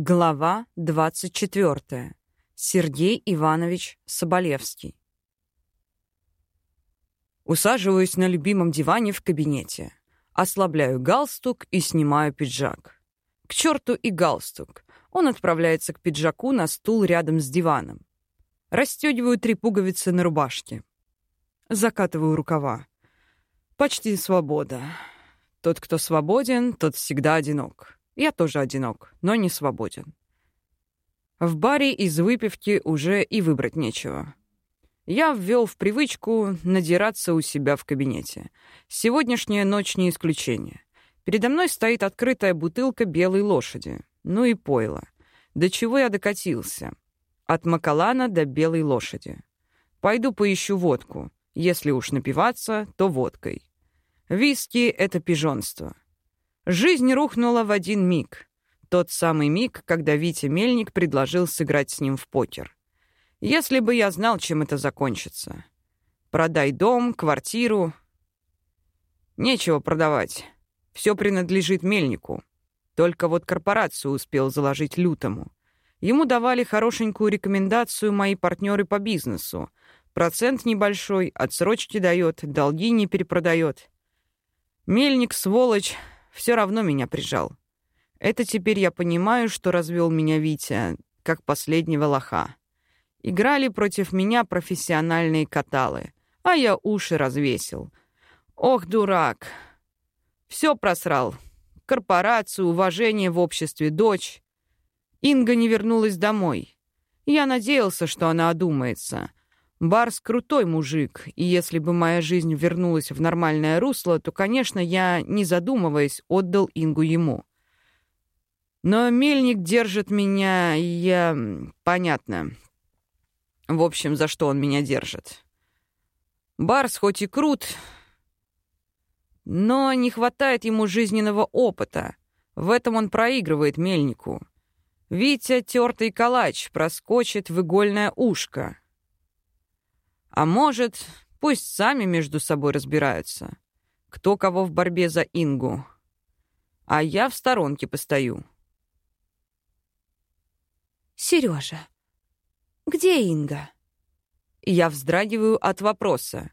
Глава 24. Сергей Иванович Соболевский. Усаживаюсь на любимом диване в кабинете. Ослабляю галстук и снимаю пиджак. К черту и галстук. Он отправляется к пиджаку на стул рядом с диваном. Расстегиваю три пуговицы на рубашке. Закатываю рукава. Почти свобода. Тот, кто свободен, тот всегда одинок. Я тоже одинок, но не свободен. В баре из выпивки уже и выбрать нечего. Я ввел в привычку надираться у себя в кабинете. Сегодняшняя ночь не исключение. Передо мной стоит открытая бутылка белой лошади. Ну и пойло. До чего я докатился? От Макалана до белой лошади. Пойду поищу водку. Если уж напиваться, то водкой. Виски — это пижонство. Жизнь рухнула в один миг. Тот самый миг, когда Витя Мельник предложил сыграть с ним в покер. Если бы я знал, чем это закончится. Продай дом, квартиру. Нечего продавать. Все принадлежит Мельнику. Только вот корпорацию успел заложить лютому. Ему давали хорошенькую рекомендацию мои партнеры по бизнесу. Процент небольшой, отсрочки дает, долги не перепродает. Мельник, сволочь, все равно меня прижал. Это теперь я понимаю, что развел меня Витя, как последнего лоха. Играли против меня профессиональные каталы, а я уши развесил. Ох, дурак! Все просрал. Корпорацию, уважение в обществе, дочь. Инга не вернулась домой. Я надеялся, что она одумается. Барс крутой мужик, и если бы моя жизнь вернулась в нормальное русло, то, конечно, я, не задумываясь, отдал Ингу ему. Но мельник держит меня, и я... Понятно. В общем, за что он меня держит. Барс хоть и крут, но не хватает ему жизненного опыта. В этом он проигрывает мельнику. Витя, тертый калач, проскочит в игольное ушко. А может, пусть сами между собой разбираются. Кто кого в борьбе за Ингу. А я в сторонке постою. Сережа, где Инга? Я вздрагиваю от вопроса.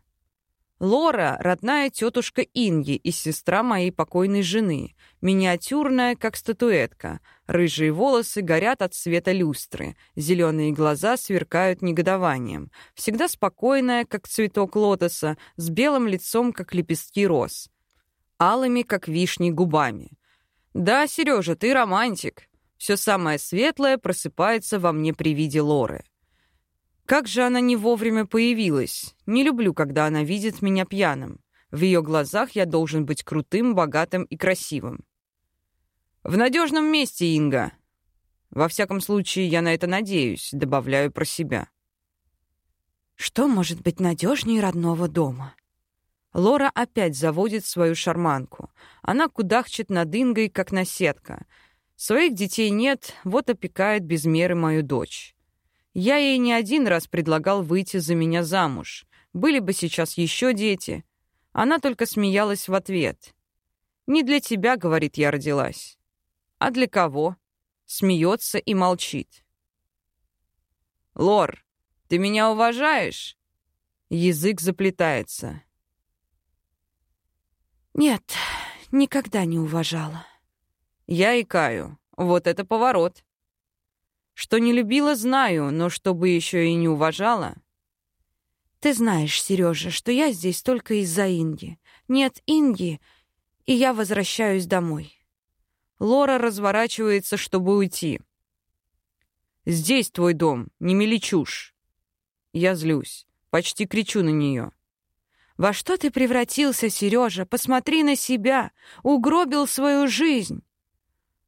Лора — родная тетушка Инги и сестра моей покойной жены, миниатюрная, как статуэтка. Рыжие волосы горят от света люстры, зеленые глаза сверкают негодованием. Всегда спокойная, как цветок лотоса, с белым лицом, как лепестки роз. Алыми, как вишни, губами. «Да, Сережа, ты романтик. Все самое светлое просыпается во мне при виде Лоры». Как же она не вовремя появилась? Не люблю, когда она видит меня пьяным. В ее глазах я должен быть крутым, богатым и красивым. В надежном месте, Инга. Во всяком случае, я на это надеюсь, добавляю про себя. Что может быть надежнее родного дома? Лора опять заводит свою шарманку. Она кудахчет над Ингой, как наседка. Своих детей нет, вот опекает без меры мою дочь. Я ей не один раз предлагал выйти за меня замуж. Были бы сейчас еще дети. Она только смеялась в ответ. «Не для тебя, — говорит, — я родилась». «А для кого?» Смеется и молчит. «Лор, ты меня уважаешь?» Язык заплетается. «Нет, никогда не уважала». Я икаю. Вот это поворот. Что не любила, знаю, но чтобы еще и не уважала... Ты знаешь, Сережа, что я здесь только из-за Инги. Нет Инги, и я возвращаюсь домой. Лора разворачивается, чтобы уйти. «Здесь твой дом, не мели чушь». Я злюсь, почти кричу на нее. «Во что ты превратился, Сережа? Посмотри на себя! Угробил свою жизнь!»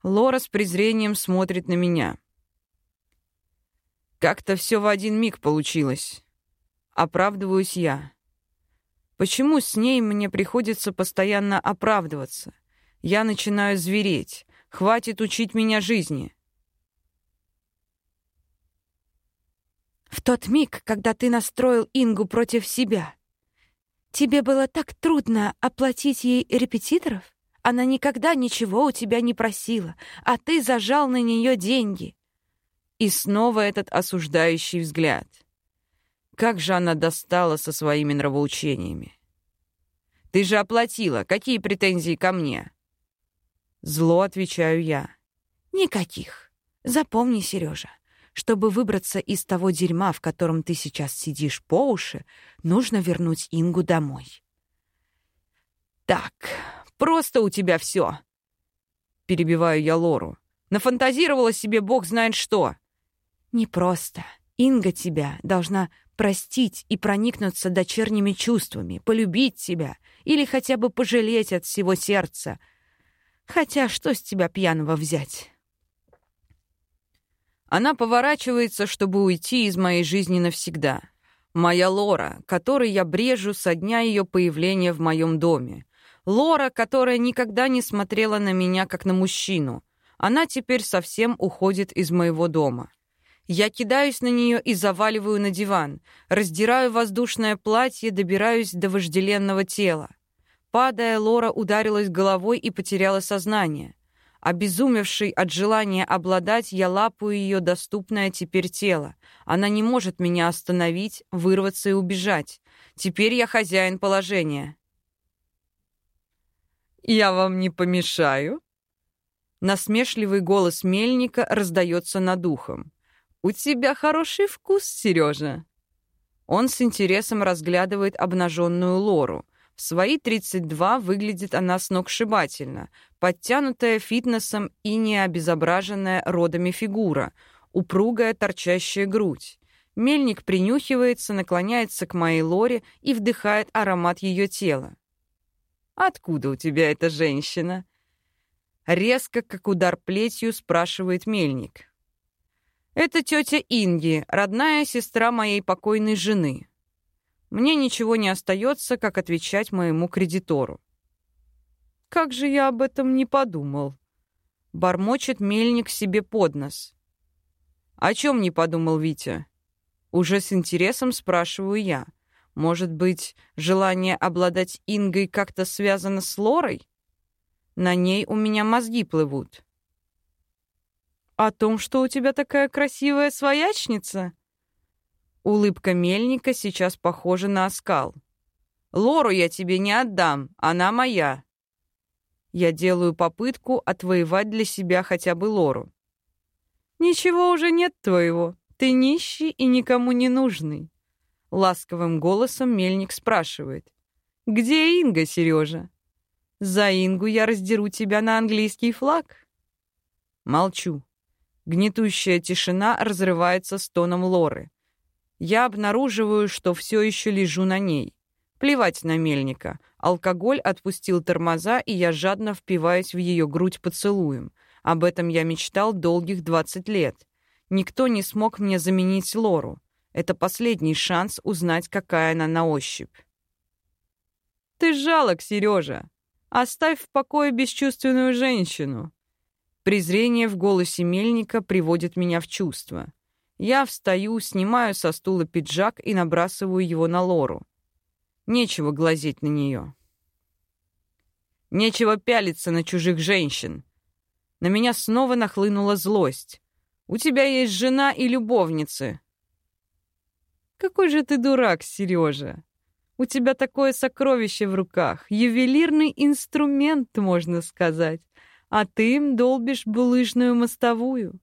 Лора с презрением смотрит на меня. Как-то все в один миг получилось. Оправдываюсь я. Почему с ней мне приходится постоянно оправдываться? Я начинаю звереть. Хватит учить меня жизни. В тот миг, когда ты настроил Ингу против себя, тебе было так трудно оплатить ей репетиторов, Она никогда ничего у тебя не просила, а ты зажал на нее деньги». И снова этот осуждающий взгляд. Как же она достала со своими нравоучениями. «Ты же оплатила. Какие претензии ко мне?» Зло отвечаю я. «Никаких. Запомни, Сережа, чтобы выбраться из того дерьма, в котором ты сейчас сидишь по уши, нужно вернуть Ингу домой». «Так, просто у тебя все. Перебиваю я Лору. Нафантазировала себе бог знает что. «Не просто. Инга тебя должна простить и проникнуться дочерними чувствами, полюбить тебя или хотя бы пожалеть от всего сердца. Хотя что с тебя пьяного взять?» Она поворачивается, чтобы уйти из моей жизни навсегда. Моя Лора, которой я брежу со дня ее появления в моем доме. Лора, которая никогда не смотрела на меня как на мужчину. Она теперь совсем уходит из моего дома. Я кидаюсь на нее и заваливаю на диван, раздираю воздушное платье, добираюсь до вожделенного тела. Падая, Лора ударилась головой и потеряла сознание. Обезумевший от желания обладать, я лапаю ее доступное теперь тело. Она не может меня остановить, вырваться и убежать. Теперь я хозяин положения. «Я вам не помешаю?» Насмешливый голос мельника раздается над ухом. «У тебя хороший вкус, Сережа!» Он с интересом разглядывает обнаженную Лору. В свои 32 выглядит она сногсшибательно, подтянутая фитнесом и не обезображенная родами фигура, упругая торчащая грудь. Мельник принюхивается, наклоняется к моей Лоре и вдыхает аромат ее тела. «Откуда у тебя эта женщина?» Резко, как удар плетью, спрашивает Мельник. Это тетя Инги, родная сестра моей покойной жены. Мне ничего не остается, как отвечать моему кредитору. Как же я об этом не подумал? Бормочет мельник себе под нос. О чем не подумал Витя? Уже с интересом спрашиваю я. Может быть, желание обладать Ингой как-то связано с Лорой? На ней у меня мозги плывут. «О том, что у тебя такая красивая своячница?» Улыбка Мельника сейчас похожа на оскал. «Лору я тебе не отдам, она моя». Я делаю попытку отвоевать для себя хотя бы Лору. «Ничего уже нет твоего. Ты нищий и никому не нужный». Ласковым голосом Мельник спрашивает. «Где Инга, Сережа? За Ингу я раздеру тебя на английский флаг». Молчу. Гнетущая тишина разрывается с тоном Лоры. Я обнаруживаю, что все еще лежу на ней. Плевать на мельника. Алкоголь отпустил тормоза, и я жадно впиваюсь в ее грудь поцелуем. Об этом я мечтал долгих 20 лет. Никто не смог мне заменить Лору. Это последний шанс узнать, какая она на ощупь. «Ты жалок, Сережа. Оставь в покое бесчувственную женщину», Презрение в голосе мельника приводит меня в чувство. Я встаю, снимаю со стула пиджак и набрасываю его на Лору. Нечего глазеть на нее. Нечего пялиться на чужих женщин. На меня снова нахлынула злость. У тебя есть жена и любовницы. Какой же ты дурак, Сережа. У тебя такое сокровище в руках, ювелирный инструмент, можно сказать а ты им долбишь булыжную мостовую».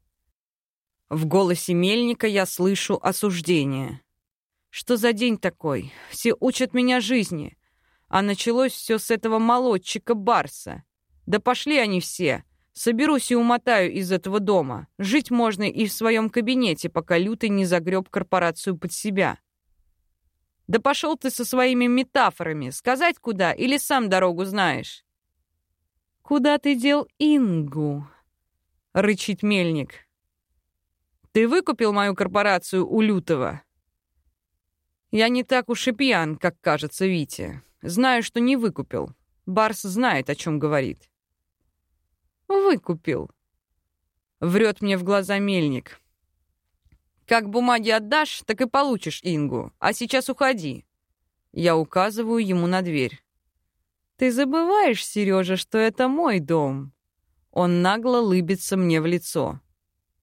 В голосе мельника я слышу осуждение. «Что за день такой? Все учат меня жизни. А началось все с этого молодчика Барса. Да пошли они все. Соберусь и умотаю из этого дома. Жить можно и в своем кабинете, пока Лютый не загреб корпорацию под себя». «Да пошел ты со своими метафорами. Сказать куда или сам дорогу знаешь?» «Куда ты дел Ингу?» — рычит мельник. «Ты выкупил мою корпорацию у Лютого?» «Я не так уж и пьян, как кажется Витя. Знаю, что не выкупил. Барс знает, о чем говорит». «Выкупил», — врет мне в глаза мельник. «Как бумаги отдашь, так и получишь Ингу. А сейчас уходи». Я указываю ему на дверь. Ты забываешь, Сережа, что это мой дом. Он нагло лыбится мне в лицо.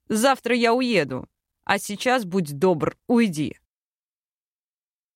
Завтра я уеду, а сейчас будь добр, уйди.